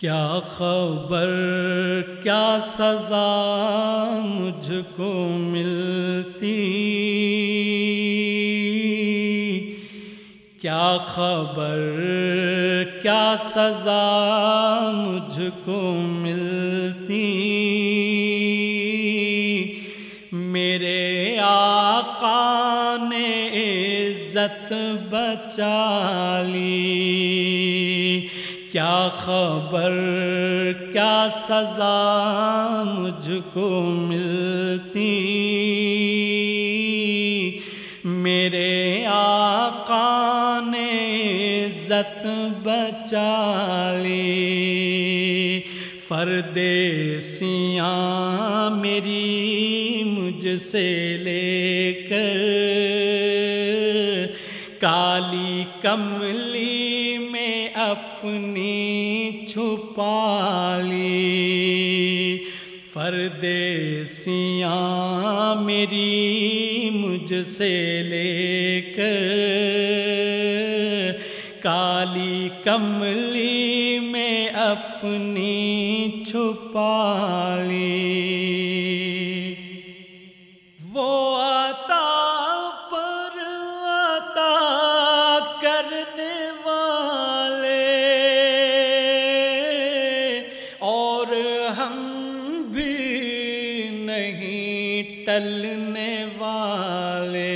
کیا خبر، کیا سزا مجھ کو ملتی؟ کیا خبر، کیا سزا مجھ کو ملتی؟ میرے آقا نے عزت بچا لی۔ کیا خبر، کیا سزا مجھ کو ملتی؟ میرے آقا نے عزت بچا لی۔ فردیسیاں میری مجھ سے لے کر، کالی کملی اپنی چھپا لی فردیسیاں میری مجھ سے لے کر۔ کالی کملی میں اپنی چھپا لی ٹلنے والے۔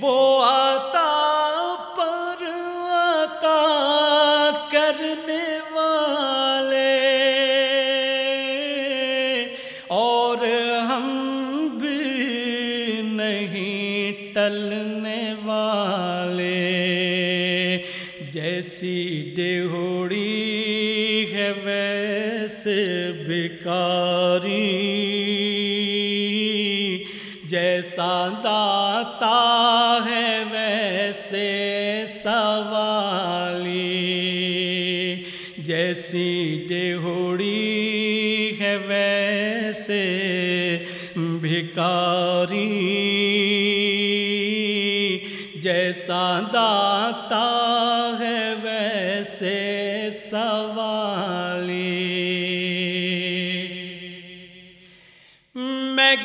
وہ عطا پر عطا کرنے والے۔ اور ہم بھی نہیں ٹلنے والے۔ جیسی ڈہوڑی ہے ویسے بکاری جیسا داتا ہے ویسے سوالی۔ جیسی ڈہوڑی ہے ویسے بھکاری۔ جیسا داتا ہے ویسے سوالی۔ میں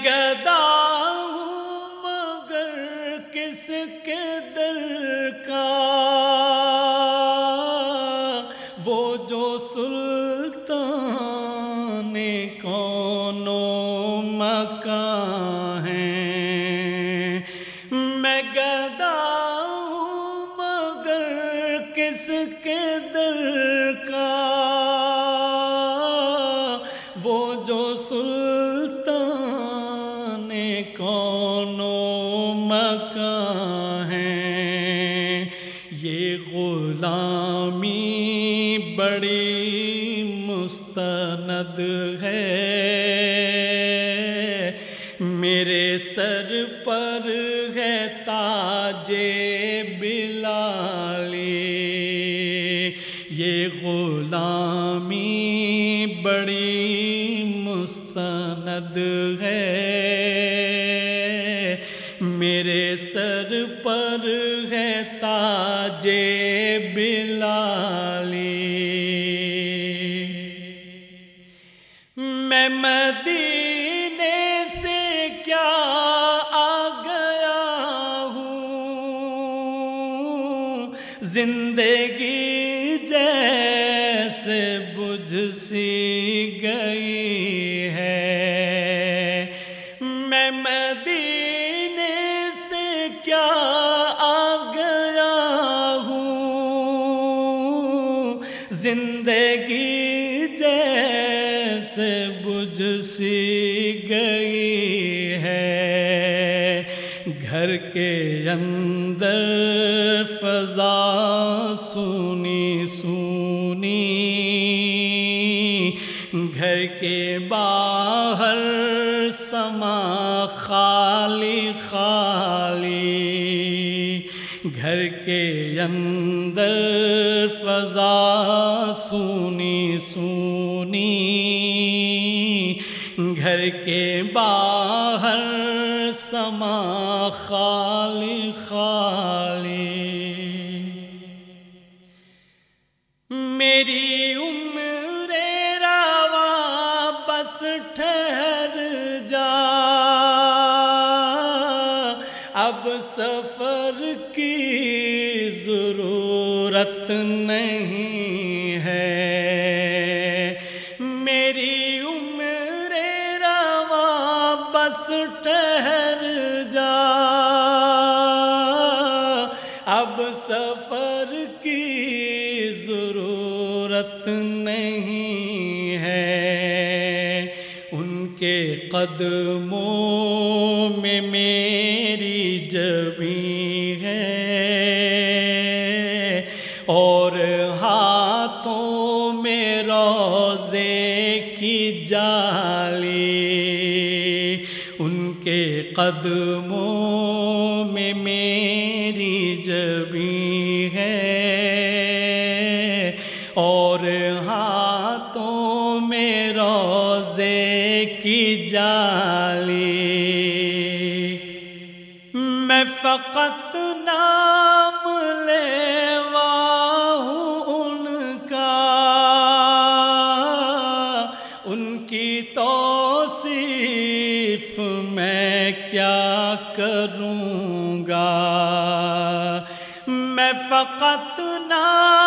سلطان کونوں مکان ہے میں گدا ہوں مگر کس کے در کا؟ وہ جو سلطان کونوں مستند ہے۔ میرے سر پر ہے تاج بلالی۔ یہ غلامی بڑی مستند ہے۔ میرے سر پر میں مدینے سے کیا آ گیا ہوں؟ زندگی جیسے بجھ سی گئی جیسے بجھ سی گئی ہے۔ گھر کے اندر فضا سونی سونی۔ گھر کے باہر سما خالی خالی۔ گھر کے اندر فضا سونی سونی۔ گھر کے باہر، سما خالی خالی۔ میری عمر روا بس ٹھہر جا۔ اب سفر کی ضرورت نہیں ہے۔ میری سفر کی ضرورت نہیں ہے۔ ان کے قدموں میں میری جبی ہے۔ اور ہاتھوں میں روزے کی جالی۔ ان کے قدموں جالی۔ میں فقط نام لیوا ہوں ان کا۔ ان کی توصیف میں کیا کروں گا؟ میں فقط نام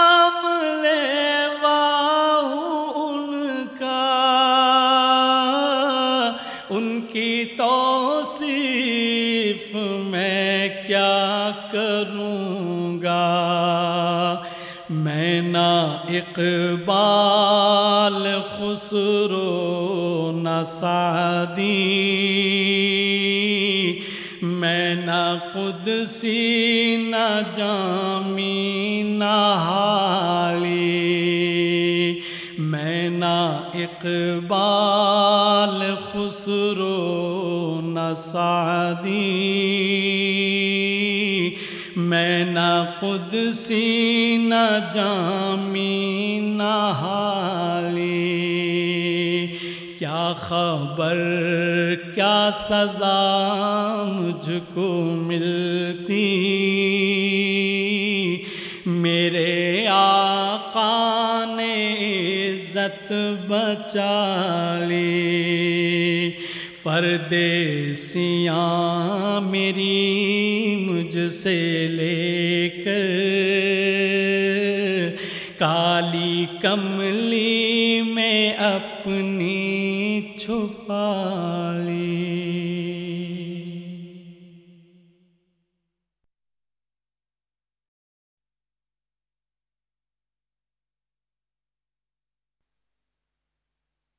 کی توصیف میں کیا کروں گا؟ میں نہ اقبال، خسرو، نہ سعدی۔ میں نہ قدسی، نہ جامی اقبال خسرو نہ سعدی میں نہ قدسی نہ جامی نہ حالی کیا خبر کیا سزا مجھ کو ملتی بچا لی پردیسیاں میری مجھ سے لے کر کالی کملی میں اپنی چھپا لی